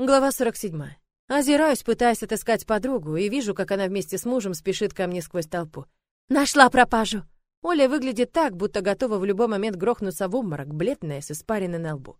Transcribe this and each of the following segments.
Глава 47. Озираюсь, пытаясь отыскать подругу, и вижу, как она вместе с мужем спешит ко мне сквозь толпу. «Нашла пропажу!» Оля выглядит так, будто готова в любой момент грохнуться в обморок, бледная, с испариной на лбу.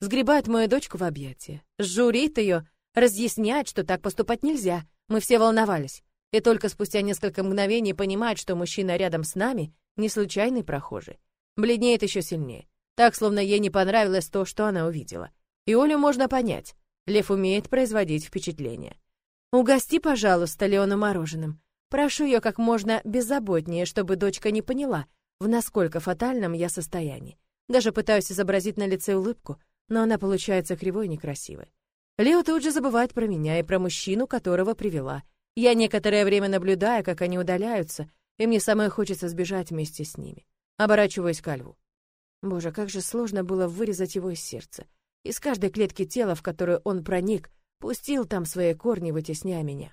Сгребает мою дочку в объятия, журит ее, разъясняет, что так поступать нельзя. Мы все волновались. И только спустя несколько мгновений понимает, что мужчина рядом с нами не случайный прохожий. Бледнеет еще сильнее. Так, словно ей не понравилось то, что она увидела. И Олю можно понять. Лев умеет производить впечатление. «Угости, пожалуйста, Леону мороженым. Прошу ее как можно беззаботнее, чтобы дочка не поняла, в насколько фатальном я состоянии. Даже пытаюсь изобразить на лице улыбку, но она получается кривой и некрасивой. Лео тут же забывает про меня и про мужчину, которого привела. Я некоторое время наблюдаю, как они удаляются, и мне самое хочется сбежать вместе с ними. Оборачиваюсь ко льву. Боже, как же сложно было вырезать его из сердца. Из каждой клетки тела, в которую он проник, пустил там свои корни, вытесняя меня.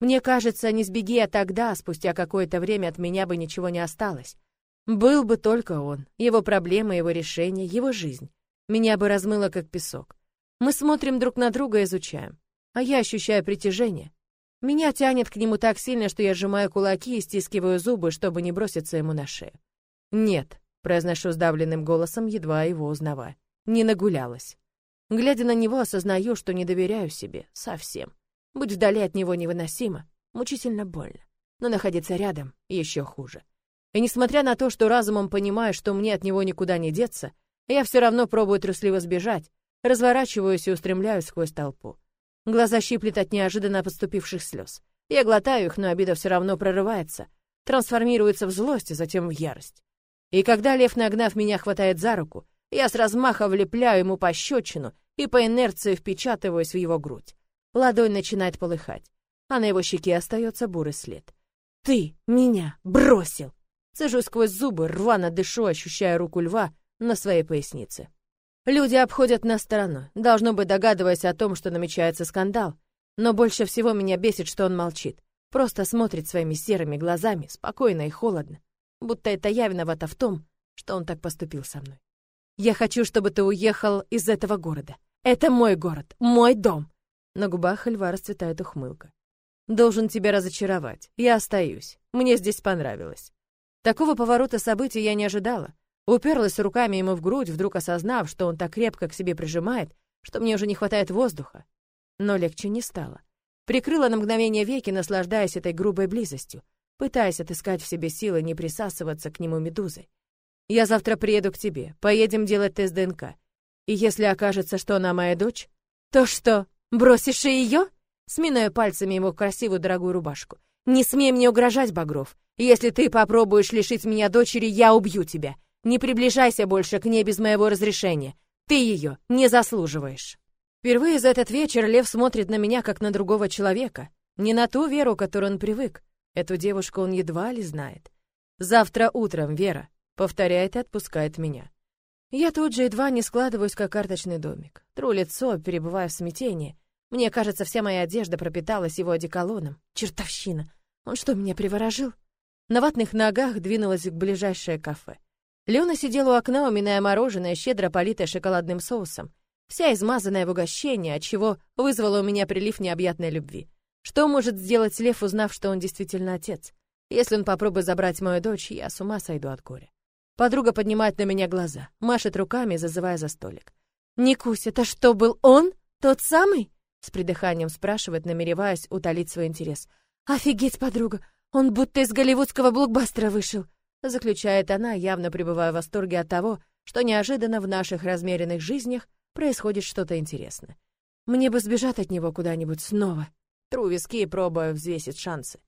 Мне кажется, не сбеги я тогда, спустя какое-то время от меня бы ничего не осталось. Был бы только он, его проблемы, его решения, его жизнь. Меня бы размыло, как песок. Мы смотрим друг на друга изучаем. А я ощущаю притяжение. Меня тянет к нему так сильно, что я сжимаю кулаки и стискиваю зубы, чтобы не броситься ему на шею. «Нет», — произношу сдавленным голосом, едва его узнавая не нагулялась. Глядя на него, осознаю, что не доверяю себе совсем. Быть вдали от него невыносимо, мучительно больно. Но находиться рядом еще хуже. И несмотря на то, что разумом понимаю, что мне от него никуда не деться, я все равно пробую трусливо сбежать, разворачиваюсь и устремляюсь сквозь толпу. Глаза щиплет от неожиданно поступивших слез. Я глотаю их, но обида все равно прорывается, трансформируется в злость, и затем в ярость. И когда лев, нагнав меня, хватает за руку, я с размаха влепляю ему пощечину и по инерции впечатываюсь в его грудь. Ладонь начинает полыхать, а на его щеке остается бурый след. «Ты меня бросил!» Цежу сквозь зубы, рвано дышу, ощущая руку льва на своей пояснице. Люди обходят нас стороной, должно быть, догадываясь о том, что намечается скандал. Но больше всего меня бесит, что он молчит. Просто смотрит своими серыми глазами, спокойно и холодно. Будто это я виновата в том, что он так поступил со мной. Я хочу, чтобы ты уехал из этого города. Это мой город, мой дом. На губах льва расцветает ухмылка. Должен тебя разочаровать. Я остаюсь. Мне здесь понравилось. Такого поворота событий я не ожидала. Уперлась руками ему в грудь, вдруг осознав, что он так крепко к себе прижимает, что мне уже не хватает воздуха. Но легче не стало. Прикрыла на мгновение веки, наслаждаясь этой грубой близостью, пытаясь отыскать в себе силы не присасываться к нему медузой. Я завтра приеду к тебе, поедем делать тест ДНК. И если окажется, что она моя дочь, то что, бросишь ее? Сминая пальцами ему красивую дорогую рубашку. Не смей мне угрожать, Багров. Если ты попробуешь лишить меня дочери, я убью тебя. Не приближайся больше к ней без моего разрешения. Ты ее не заслуживаешь. Впервые за этот вечер Лев смотрит на меня как на другого человека, не на ту Веру, к которой он привык. Эту девушку он едва ли знает. Завтра утром, Вера, повторяет и отпускает меня. Я тут же едва не складываюсь, как карточный домик. Тру лицо, перебывая в смятении. Мне кажется, вся моя одежда пропиталась его одеколоном. Чертовщина! Он что, меня приворожил? На ватных ногах двинулась к ближайшее кафе. Лена сидела у окна, уминая мороженое, щедро политое шоколадным соусом, вся измазанная в угощение, отчего вызвала у меня прилив необъятной любви. Что может сделать Лев, узнав, что он действительно отец? Если он попробует забрать мою дочь, я с ума сойду от горя. Подруга поднимает на меня глаза, машет руками, зазывая за столик. «Никусь, это что, был он? Тот самый?» С придыханием спрашивает, намереваясь утолить свой интерес. «Офигеть, подруга! Он будто из голливудского блокбастера вышел!» Заключает она, явно пребывая в восторге от того, что неожиданно в наших размеренных жизнях происходит что-то интересное. Мне бы сбежать от него куда-нибудь снова. Тру виски и пробую взвесить шансы.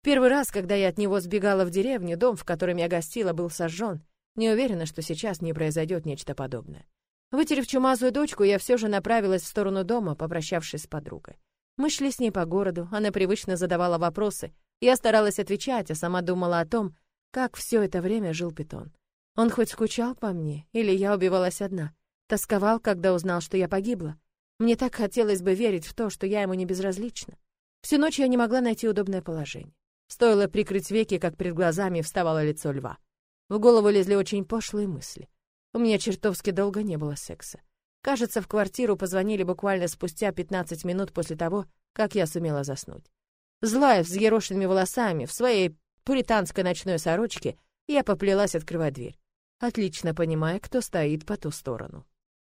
Первый раз, когда я от него сбегала в деревню, дом, в котором я гостила, был сожжен. Не уверена, что сейчас не произойдет нечто подобное. Вытерев чумазую дочку, я все же направилась в сторону дома, попрощавшись с подругой. Мы шли с ней по городу, она привычно задавала вопросы. Я старалась отвечать, а сама думала о том, как все это время жил Питон. Он хоть скучал по мне, или я убивалась одна? Тосковал, когда узнал, что я погибла? Мне так хотелось бы верить в то, что я ему не безразлична. Всю ночь я не могла найти удобное положение. Стоило прикрыть веки, как перед глазами вставало лицо льва. В голову лезли очень пошлые мысли. У меня чертовски долго не было секса. Кажется, в квартиру позвонили буквально спустя 15 минут после того, как я сумела заснуть. Злая, взъерошенными волосами, в своей пуританской ночной сорочке, я поплелась открывать дверь, отлично понимая, кто стоит по ту сторону.